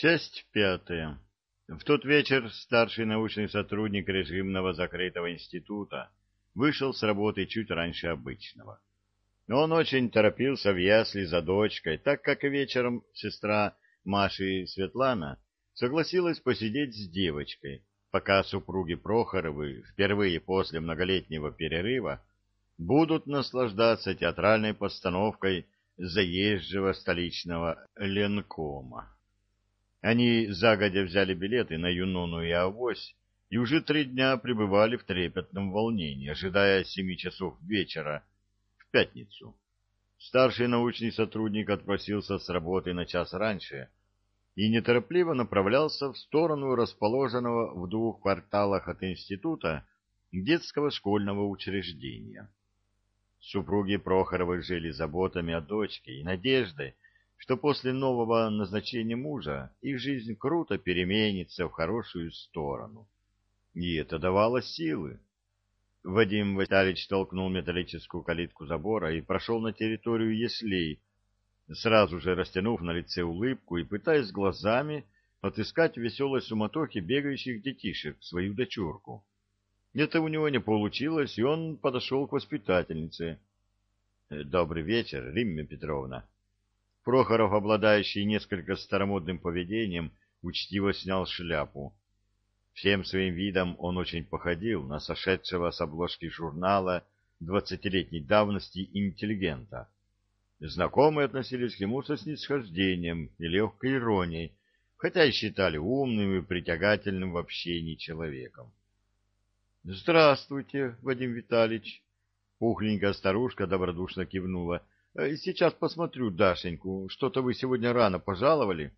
Часть пятая. В тот вечер старший научный сотрудник режимного закрытого института вышел с работы чуть раньше обычного. Он очень торопился в ясли за дочкой, так как вечером сестра Маши Светлана согласилась посидеть с девочкой, пока супруги Прохоровы впервые после многолетнего перерыва будут наслаждаться театральной постановкой заезжего столичного ленкома. Они загодя взяли билеты на Юнону и Авось и уже три дня пребывали в трепетном волнении, ожидая семи часов вечера в пятницу. Старший научный сотрудник отпросился с работы на час раньше и неторопливо направлялся в сторону расположенного в двух кварталах от института детского школьного учреждения. Супруги Прохоровы жили заботами о дочке и надеждой, что после нового назначения мужа их жизнь круто переменится в хорошую сторону. И это давало силы. Вадим Васильевич толкнул металлическую калитку забора и прошел на территорию яслей, сразу же растянув на лице улыбку и пытаясь глазами отыскать в веселой суматохе бегающих детишек свою дочурку. Это у него не получилось, и он подошел к воспитательнице. — Добрый вечер, Римма Петровна. Прохоров, обладающий несколько старомодным поведением, учтиво снял шляпу. Всем своим видом он очень походил на сошедшего с обложки журнала двадцатилетней давности интеллигента. Знакомые относились к нему со снисхождением и легкой иронией, хотя и считали умным и притягательным в общении человеком. — Здравствуйте, Вадим Витальевич! — пухленькая старушка добродушно кивнула. Э, сейчас посмотрю Дашеньку. Что-то вы сегодня рано пожаловали.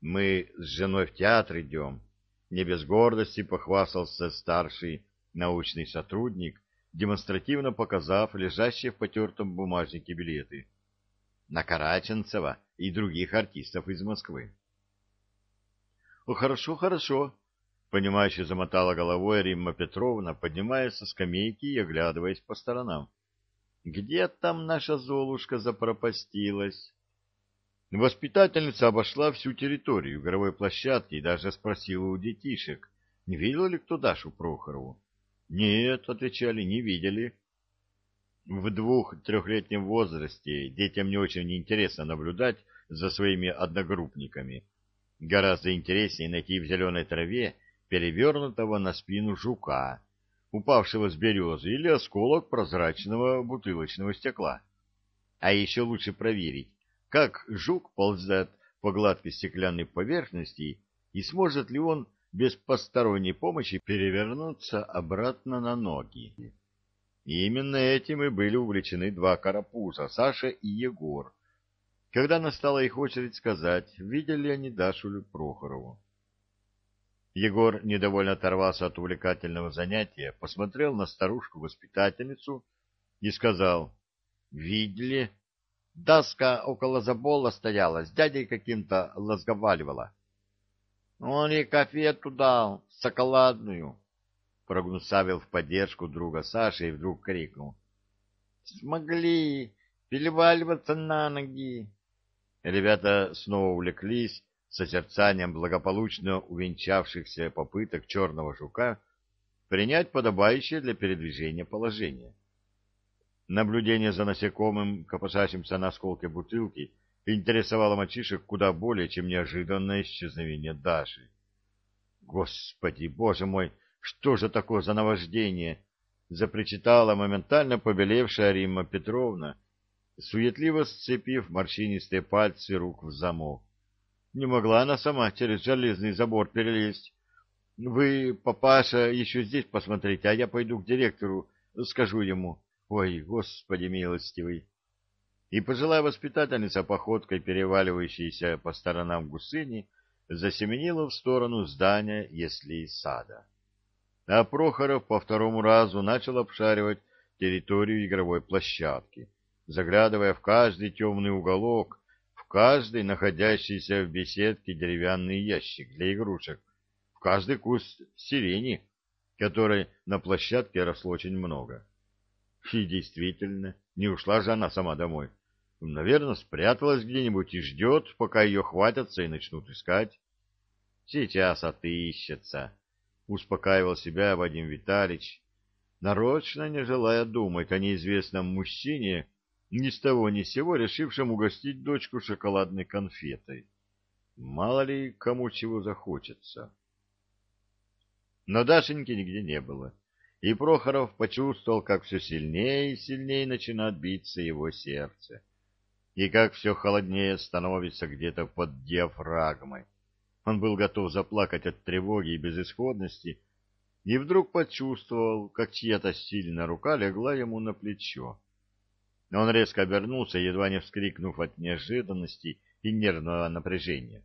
Мы с женой в театр идем. Не без гордости похвастался старший научный сотрудник, демонстративно показав лежащие в потертом бумажнике билеты. На Караченцева и других артистов из Москвы. «О, хорошо, хорошо», — понимающе замотала головой Римма Петровна, поднимаясь со скамейки и оглядываясь по сторонам. Где там наша Золушка запропастилась? Воспитательница обошла всю территорию игровой площадки и даже спросила у детишек, не видел ли кто Дашу Прохорову. Нет, отвечали, не видели. В двух-трехлетнем возрасте детям не очень интересно наблюдать за своими одногруппниками. Гораздо интереснее найти в зеленой траве перевернутого на спину жука упавшего с березы, или осколок прозрачного бутылочного стекла. А еще лучше проверить, как жук ползет по гладкой стеклянной поверхности и сможет ли он без посторонней помощи перевернуться обратно на ноги. И именно этим и были увлечены два карапуза, Саша и Егор, когда настала их очередь сказать, видели они Дашу Прохорову. Егор недовольно оторвался от увлекательного занятия, посмотрел на старушку-воспитательницу и сказал, «Видели? Даска около забола стояла, с дядей каким-то лазговаливала». «Он ей конфету дал, шоколадную», — прогнусавил в поддержку друга Саши и вдруг крикнул. «Смогли переваливаться на ноги». Ребята снова увлеклись, созерцанием благополучно увенчавшихся попыток черного жука принять подобающее для передвижения положение. Наблюдение за насекомым, копошащимся на осколке бутылки, интересовало мальчишек куда более, чем неожиданное исчезновение Даши. «Господи, боже мой, что же такое за наваждение?» — запричитала моментально побелевшая Римма Петровна, суетливо сцепив морщинистые пальцы рук в замок. Не могла она сама через железный забор перелезть. Вы, папаша, еще здесь посмотрите, а я пойду к директору, скажу ему. Ой, господи милостивый. И пожилая воспитательница походкой, переваливающейся по сторонам гусыни, засеменила в сторону здания, если и сада. А Прохоров по второму разу начал обшаривать территорию игровой площадки, заглядывая в каждый темный уголок, каждый находящийся в беседке деревянный ящик для игрушек, в каждый куст сирени, которой на площадке росло очень много. И действительно, не ушла же она сама домой. Наверное, спряталась где-нибудь и ждет, пока ее хватятся и начнут искать. Сейчас отыщется, — успокаивал себя Вадим Витальевич, нарочно не желая думать о неизвестном мужчине, ни с того ни с сего решившем угостить дочку шоколадной конфетой. Мало ли кому чего захочется. Но Дашеньки нигде не было, и Прохоров почувствовал, как все сильнее и сильнее начинает биться его сердце и как все холоднее становится где-то под диафрагмой. Он был готов заплакать от тревоги и безысходности, и вдруг почувствовал, как чья-то сильная рука легла ему на плечо. Он резко обернулся, едва не вскрикнув от неожиданности и нервного напряжения.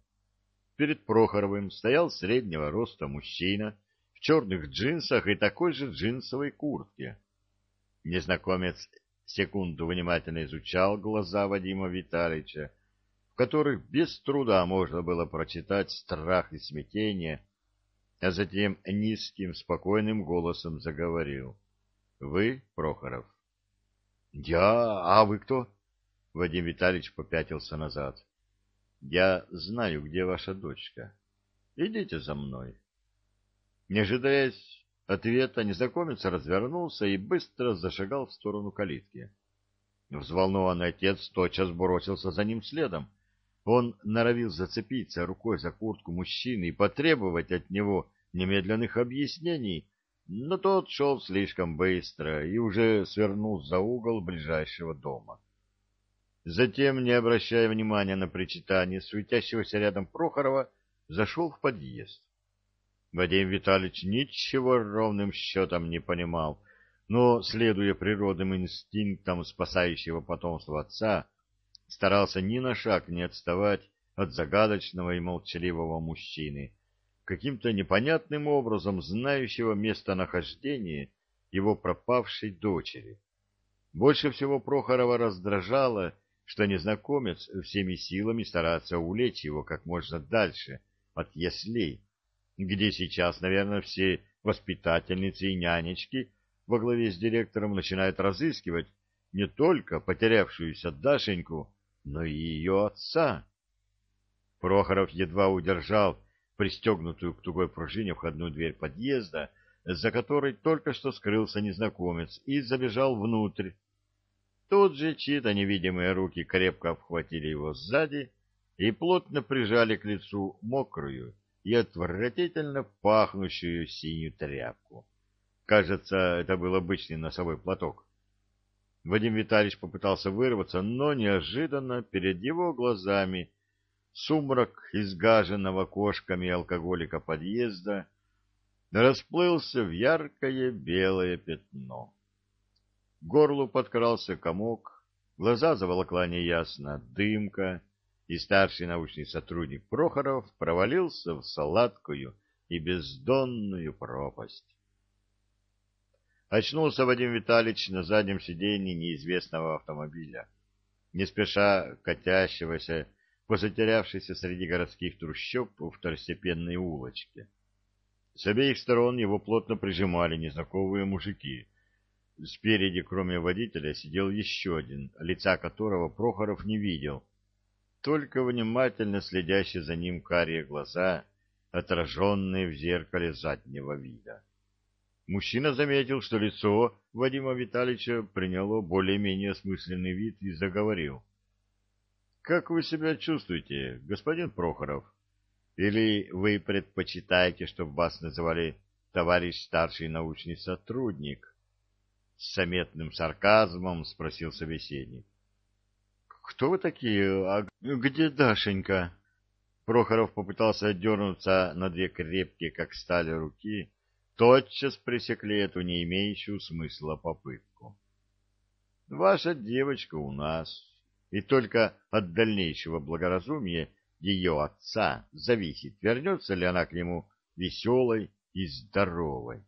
Перед Прохоровым стоял среднего роста мужчина в черных джинсах и такой же джинсовой куртке. Незнакомец секунду внимательно изучал глаза Вадима Витальевича, в которых без труда можно было прочитать страх и смятение, а затем низким, спокойным голосом заговорил. — Вы, Прохоров? — Я? А вы кто? Вадим Витальевич попятился назад. — Я знаю, где ваша дочка. Идите за мной. Не ожидаясь ответа, незнакомец развернулся и быстро зашагал в сторону калитки. Взволнованный отец тотчас бросился за ним следом. Он норовил зацепиться рукой за куртку мужчины и потребовать от него немедленных объяснений, но тот шел слишком быстро и уже свернул за угол ближайшего дома. Затем, не обращая внимания на причитание суетящегося рядом Прохорова, зашел в подъезд. Вадим Витальевич ничего ровным счетом не понимал, но, следуя природным инстинктам спасающего потомство отца, старался ни на шаг не отставать от загадочного и молчаливого мужчины, каким-то непонятным образом знающего местонахождение его пропавшей дочери. Больше всего Прохорова раздражало, что незнакомец всеми силами старается увлечь его как можно дальше от яслей, где сейчас, наверное, все воспитательницы и нянечки во главе с директором начинают разыскивать не только потерявшуюся Дашеньку, но и ее отца. Прохоров едва удержал пристегнутую к тугой пружине входную дверь подъезда, за которой только что скрылся незнакомец, и забежал внутрь. Тут же чьи-то невидимые руки крепко обхватили его сзади и плотно прижали к лицу мокрую и отвратительно пахнущую синюю тряпку. Кажется, это был обычный носовой платок. Вадим Витальевич попытался вырваться, но неожиданно перед его глазами сумрак изгаженного кошками алкоголика подъезда расплылся в яркое белое пятно. К горлу подкрался комок, глаза заволокла неясно дымка, и старший научный сотрудник Прохоров провалился в сладкую и бездонную пропасть. Очнулся Вадим Витальевич на заднем сиденье неизвестного автомобиля, не спеша катящегося по затерявшейся среди городских трущоб в второстепенной улочке. С обеих сторон его плотно прижимали незнакомые мужики. Спереди, кроме водителя, сидел еще один, лица которого Прохоров не видел, только внимательно следящий за ним карие глаза, отраженные в зеркале заднего вида. Мужчина заметил, что лицо Вадима Витальевича приняло более-менее осмысленный вид и заговорил. — Как вы себя чувствуете, господин Прохоров? Или вы предпочитаете, чтобы вас называли товарищ старший научный сотрудник? С заметным сарказмом спросил собеседник. — Кто вы такие? А где Дашенька? Прохоров попытался отдернуться на две крепкие, как стали, руки, тотчас пресекли эту не имеющую смысла попытку. Ваша девочка у нас, и только от дальнейшего благоразумия ее отца зависит, вернется ли она к нему веселой и здоровой.